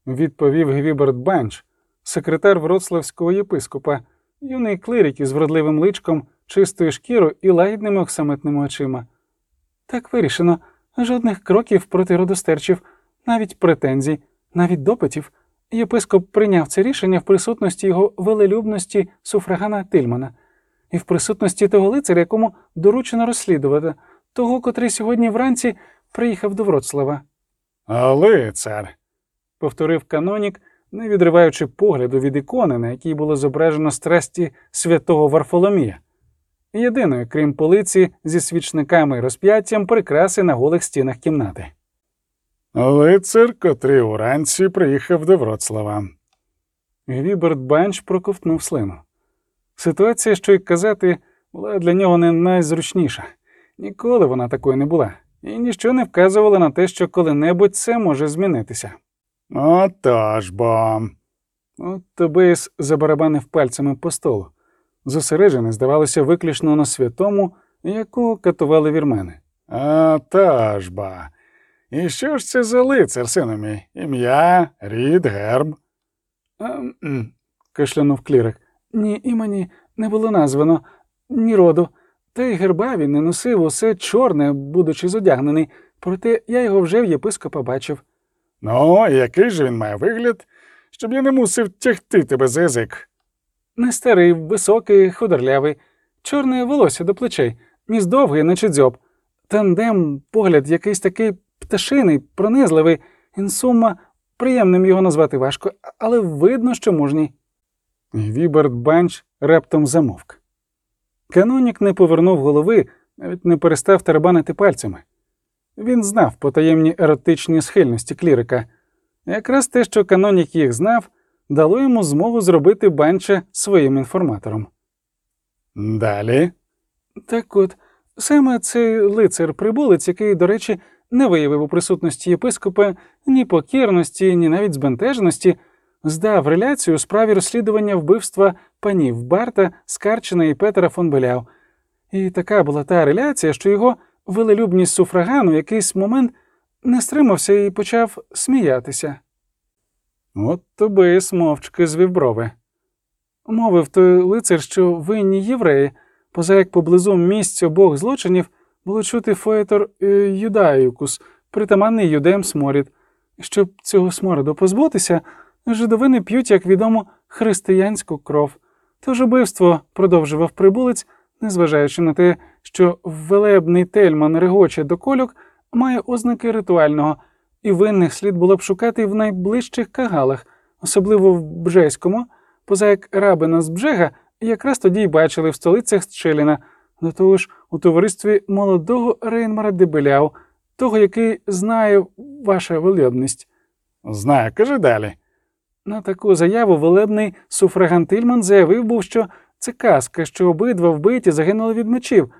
відповів Гвіберт Банч, секретар вроцлавського єпископа, юний клирик із вродливим личком, чистою шкірою і лагідними оксамитними очима. Так вирішено, жодних кроків проти родостерчів, навіть претензій, навіть допитів. Єпископ прийняв це рішення в присутності його велелюбності суфрагана Тильмана і в присутності того лицаря, якому доручено розслідувати, того, котрий сьогодні вранці приїхав до Вроцлава, Лицар. повторив канонік, не відриваючи погляду від ікони, на якій було зображено страсті святого Варфоломія. Єдиної, крім полиці зі свічниками і розп'яттям, прикраси на голих стінах кімнати. Лицар, котрий уранці приїхав до Вроцлава. Гвіберт Банч проковтнув слину. Ситуація, що й казати, була для нього не найзручніша. Ніколи вона такою не була, і ніщо не вказувало на те, що коли-небудь це може змінитися. Отож бо. От Тобейс забарабанив пальцями по столу. Зосереджений, здавалося, виключно на святому, якого катували вірмени. Отож ба. І що ж це за лицар, сину мій? Ім'я, рід, герб. Кашлянув клірик. Ні, імені не було названо, ні роду. Та й герба він не носив усе чорне, будучи зодягнений, проте я його вже в єпископа бачив. Ну, який же він має вигляд, щоб я не мусив тягти тебе за язик. Не старий, високий, худорлявий, чорне волосся до плечей, ніс довгий, наче дзьоб. Тандем, погляд якийсь такий пташиний, пронизливий, інсума, приємним його назвати важко, але видно, що мужній. Віберт Банч раптом замовк. Канонік не повернув голови, навіть не перестав тарабанити пальцями. Він знав потаємні еротичні схильності клірика. Якраз те, що канонік їх знав, дало йому змогу зробити банча своїм інформатором. Далі. Так от, саме цей лицар прибулець, який, до речі, не виявив у присутності єпископа ні покірності, ні навіть збентеженості, здав реляцію у справі розслідування вбивства панів Барта, Скарчина і Петера фон Беляв. І така була та реляція, що його велелюбність суфрагану в якийсь момент не стримався і почав сміятися. От Тобис мовчки звів брови. Мовив той лицар, що винні євреї, поза як поблизу місць обох злочинів було чути фоетор е, юдаїкус, притаманний юдеям сморід. Щоб цього смороду позбутися, жидовини п'ють, як відомо, християнську кров. Тож убивство продовжував прибулець, незважаючи на те, що велебний тельман регоче до кольок, має ознаки ритуального, і винних слід було б шукати в найближчих кагалах, особливо в Бжеському, поза як рабина з Бжега якраз тоді й бачили в столицях Щеліна, до того ж у товаристві молодого Рейнмара Дебеляу, того, який знає ваша велебність. Знаю, кажи далі. На таку заяву велебний суфраган Тильман заявив був, що це казка, що обидва вбиті загинули від мечів,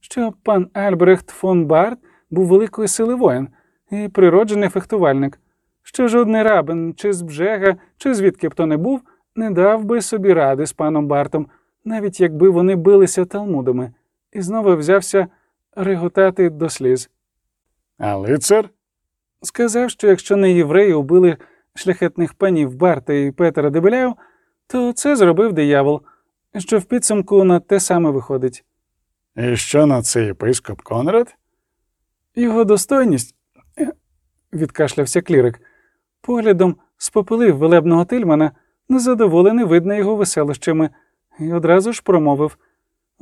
що пан Альбрехт фон Барт був великої сили воїн і природжений фехтувальник, що жодний рабин, чи з Бжега, чи звідки б то не був, не дав би собі ради з паном Бартом, навіть якби вони билися талмудами, і знову взявся реготати до сліз. А лицар? Сказав, що якщо не євреї убили шляхетних панів Барта і Петера Дебеляю, то це зробив диявол, що в підсумку на те саме виходить. І що на це єпископ Конрад? Його достойність, е, відкашлявся клірик, поглядом спопилив велебного тильмана, незадоволений видно його веселощами, і одразу ж промовив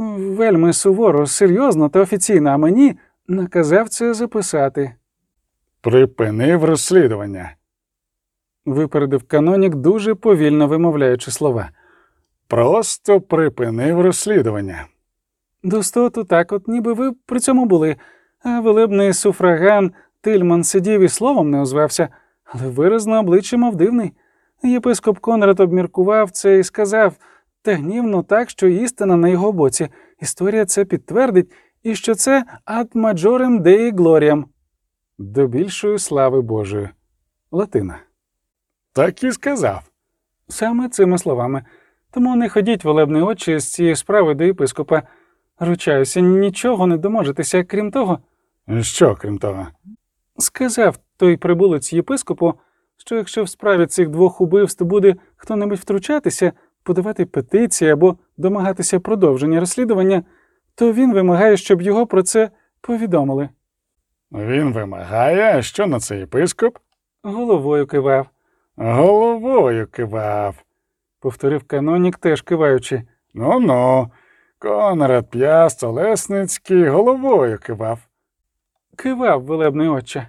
вельми суворо, серйозно та офіційно, а мені наказав це записати. Припинив розслідування. Випередив канонік, дуже повільно вимовляючи слова. Просто припинив розслідування. Достоту так, от ніби ви при цьому були, а велебний суфраган Тильман сидів і словом не озвався, але виразно обличчя мав дивний. Єпископ Конрад обміркував це і сказав та гнівно так, що істина на його боці. Історія це підтвердить, і що це ад маджорем деї глоріям. До більшої слави Божої. Латина. Так і сказав. Саме цими словами. Тому не ходіть, велебний очі, з цієї справи до єпископа. Ручаюся, нічого не доможетеся, крім того, Що, крім того? сказав той прибулець єпископу, що якщо в справі цих двох убивств буде хто-небудь втручатися, подавати петиції або домагатися продовження розслідування, то він вимагає, щоб його про це повідомили. Він вимагає, а що на це єпископ? Головою кивав, Головою кивав. повторив канонік, теж киваючи. Ну ну, Конрад П'яст Олесницький головою кивав. Кивав, велебний отче.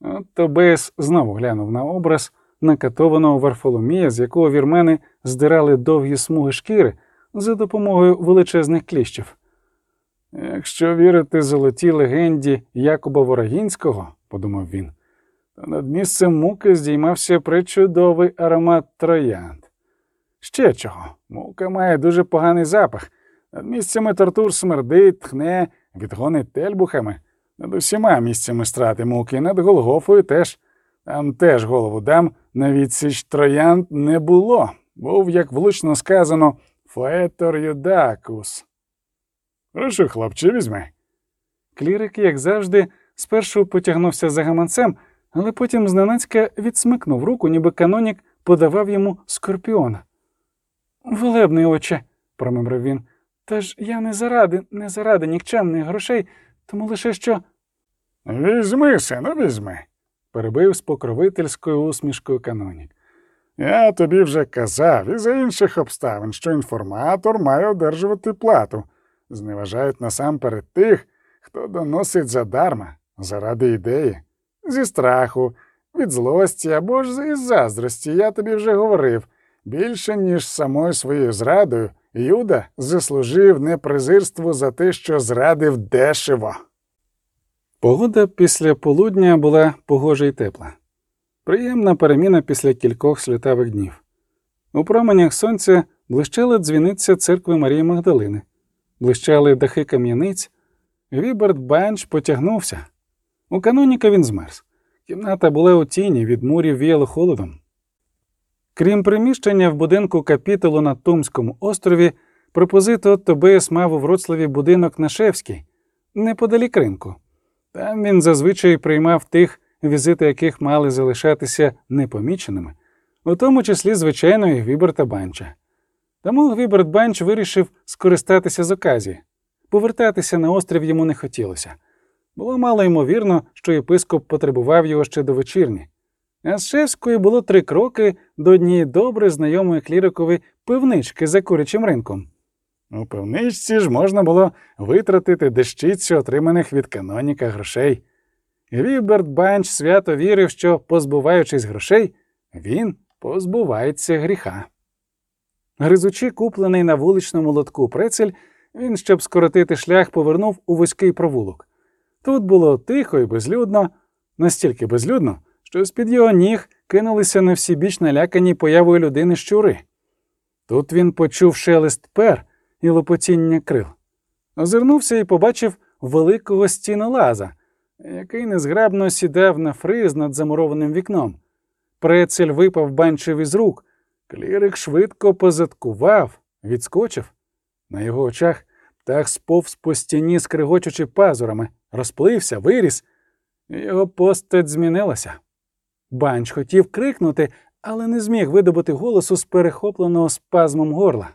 От Тобес знову глянув на образ накатованого Варфоломія, з якого вірмени здирали довгі смуги шкіри за допомогою величезних кліщів. Якщо вірити золотій легенді Якуба Ворогінського, подумав він, то над місцем муки здіймався причудовий аромат троянд. Ще чого, мука має дуже поганий запах. Над місцями тортур смердить, тхне, відгонить тельбухами. Над усіма місцями страти муки, над Голгофою теж. Там теж голову дам, на відсіч троянд не було. Був, як влучно сказано, фоетор юдакус. Прошу, хлопче, візьми. Клірик, як завжди, спершу потягнувся за гаманцем, але потім зненацька відсмикнув руку, ніби канонік подавав йому скорпіона. Велебний отче, промимрив він. Та ж я не заради, не заради нікчемних грошей, тому лише що. Візьми, сину, візьми. Перебив з покровительською усмішкою канонік. Я тобі вже казав і за інших обставин, що інформатор має одержувати плату. Зневажають насамперед тих, хто доносить задарма, заради ідеї, зі страху, від злості або ж із заздрості, я тобі вже говорив. Більше, ніж самою своєю зрадою, Юда заслужив не презирство за те, що зрадив дешево. Погода після полудня була погожа й тепла. Приємна переміна після кількох сльотавих днів. У променях сонця блищала дзвіниця церкви Марії Магдалини, блищали дахи кам'яниць. Віберт Банч потягнувся. У каноніка він змерз. Кімната була у тіні, від мурів віяло холодом. Крім приміщення в будинку капітелу на Тумському острові, пропозит Отто Беєс мав у Вроцлаві будинок на Шевській, неподалік ринку. Там він зазвичай приймав тих, візити яких мали залишатися непоміченими, у тому числі, звичайно, і Віберта Банча. Тому Віберт Банч вирішив скористатися з оказії. Повертатися на острів йому не хотілося. Було мало ймовірно, що єпископ потребував його ще до вечірні. А з Шевської було три кроки до однієї добре знайомої клірикові пивнички за курячим ринком. У пивничці ж можна було витратити дещицю отриманих від каноніка грошей. Віберт Банч свято вірив, що, позбуваючись грошей, він позбувається гріха. Гризучи куплений на вуличному лотку прецель, він, щоб скоротити шлях, повернув у вузький провулок. Тут було тихо і безлюдно, настільки безлюдно, що з-під його ніг кинулися на всібіч налякані появою людини щури. Тут він почув шелест пер і лопотіння крил. Озирнувся і побачив великого стінолаза, який незграбно сідав на фриз над замурованим вікном. Прецель випав банчеві з рук. Клірик швидко позадкував, відскочив. На його очах птах сповз по стіні, скригочучи пазурами, розплився, виріс, його постать змінилася. Банч хотів крикнути, але не зміг видобути голосу з перехопленого спазмом горла.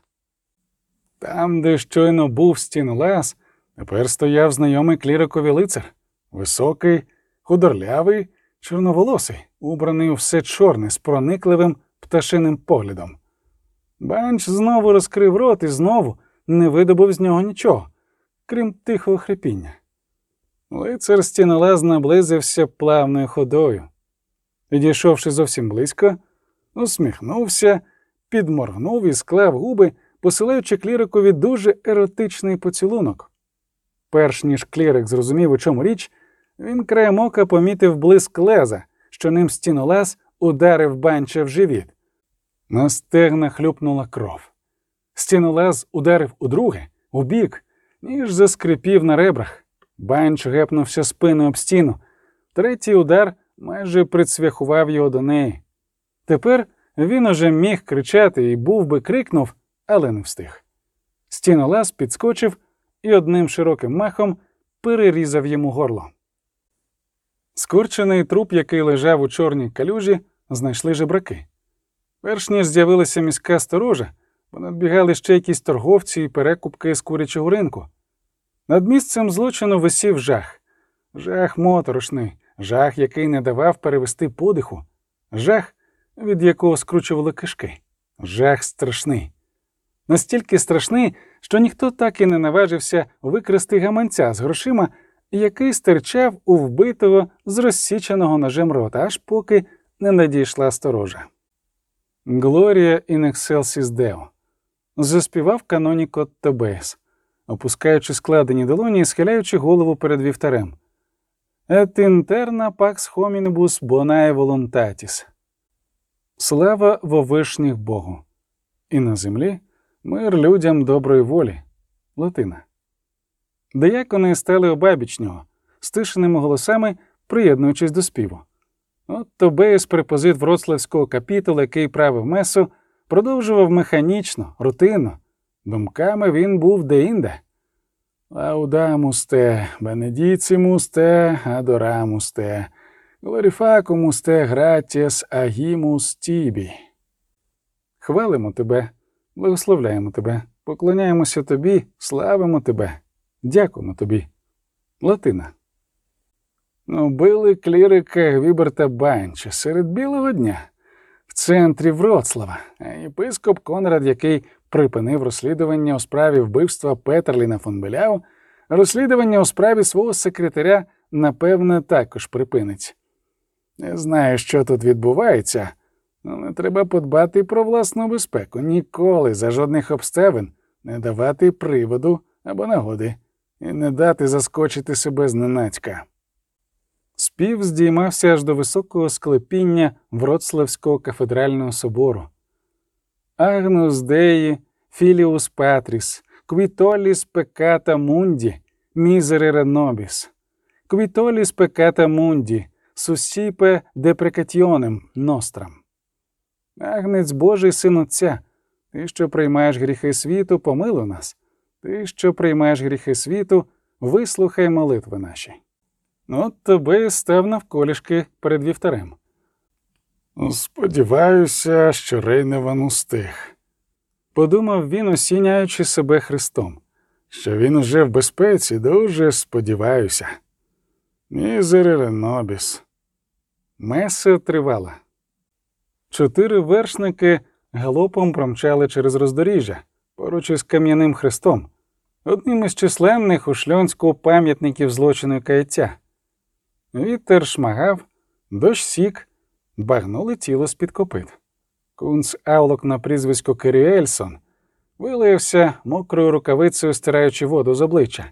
Там, де щойно був стінолаз, тепер стояв знайомий клірикові лицар, високий, худорлявий, чорноволосий, убраний у все чорне з проникливим пташиним поглядом. Банч знову розкрив рот і знову не видобув з нього нічого, крім тихого хрипіння. Лицар стінолаз наблизився плавною ходою. Підійшовши зовсім близько, усміхнувся, підморгнув і склав губи, посилаючи клірикові дуже еротичний поцілунок. Перш ніж клірик зрозумів, у чому річ, він краєм ока помітив блиск леза, що ним стінолаз ударив банча в живіт. На стегна хлюпнула кров. Стінолаз ударив удруге, у бік, ніж заскрипів на ребрах. Банч гепнувся спиною об стіну. Третій удар майже прицвяхував його до неї. Тепер він уже міг кричати і був би крикнув, але не встиг. Стінолаз підскочив і одним широким махом перерізав йому горло. Скорчений труп, який лежав у чорній калюжі, знайшли жебраки. Перш ніж з'явилася міська сторожа, понадбігали ще якісь торговці і перекупки з курячого ринку. Над місцем злочину висів жах, жах моторошний, жах, який не давав перевести подиху, жах, від якого скручували кишки, жах страшний. Настільки страшний, що ніхто так і не наважився викрасти гаманця з грошима, який стирчав у вбитого з розсіченого ножем рота, аж поки не надійшла сторожа. Глорія in excelsis Deo заспівав каноніко Тобеас, опускаючи складені долоні і схиляючи голову перед вівтарем. Et interna pax hominibus bonae voluntatis. Слава вовишніх Богу. І на землі мир людям доброї волі. Латина. Деякони стали обабіч нього, стишеними голосами, приєднуючись до співу. От Тобеєс, препозит вроцлавського капітула, який правив месу, продовжував механічно, рутинно. Думками він був деінде. Лаудамус те, бенедіцимус те, адорамус те, глоріфакумус те, гратіс, агімус тібі. Хвалимо тебе, благословляємо тебе, поклоняємося тобі, славимо тебе, дякуємо тобі. Латина. Убили клірика Віберта Банча серед білого дня в центрі Вроцлава, єпископ Конрад, який припинив розслідування у справі вбивства Петерліна фон Беляу, розслідування у справі свого секретаря, напевне, також припинить. Не знаю, що тут відбувається, але треба подбати про власну безпеку. Ніколи за жодних обставин не давати приводу або нагоди і не дати заскочити себе зненацька. Спів здіймався аж до високого склепіння Вроцлавського кафедрального собору. Агнус Деї, Філіус Патріс, Квітоліс Пеката Мунді, Мізере Нобіс, Квітоліс Пеката Мунді, Сусіпе депрекатіонем Нострам. Агнець Божий син Отця, ти, що приймаєш гріхи світу, помилуй нас. Ти, що приймаєш гріхи світу, вислухай молитви наші. От тебе став навколішки перед вівтарем. Сподіваюся, що Рейневан устиг. Подумав він, осіняючи себе Христом, що він уже в безпеці, дуже сподіваюся. Мізери Ренобіс. Меса тривала. Чотири вершники галопом промчали через роздоріжжя поруч із кам'яним хрестом, одним із численних у шльонську пам'ятників злочину і каяття. Вітер шмагав, дощ сік, багно летіло з-під копит. Кунц Аулок на прізвисько Керюельсон вилився мокрою рукавицею, стираючи воду з обличчя.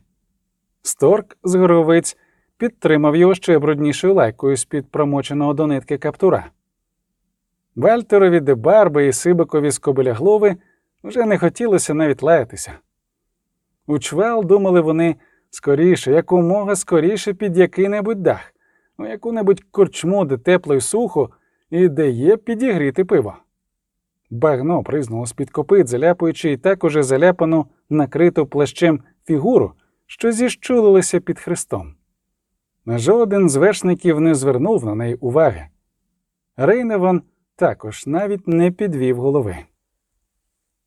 Сторк з горовиць підтримав його ще бруднішою лайкою з-під промоченого до нитки каптура. Вальтерові де Барби і Сибикові з Кобиляглови вже не хотілося навіть лаятися. У чвал думали вони скоріше, якомога скоріше під який-небудь дах, у яку-небудь корчму, де тепло й сухо, і де є підігріти пиво. Багно признуло з-під копит, заляпуючи і так уже заляпану, накриту плащем фігуру, що зіщулилася під хрестом. Жоден з вершників не звернув на неї уваги. Рейневан також навіть не підвів голови.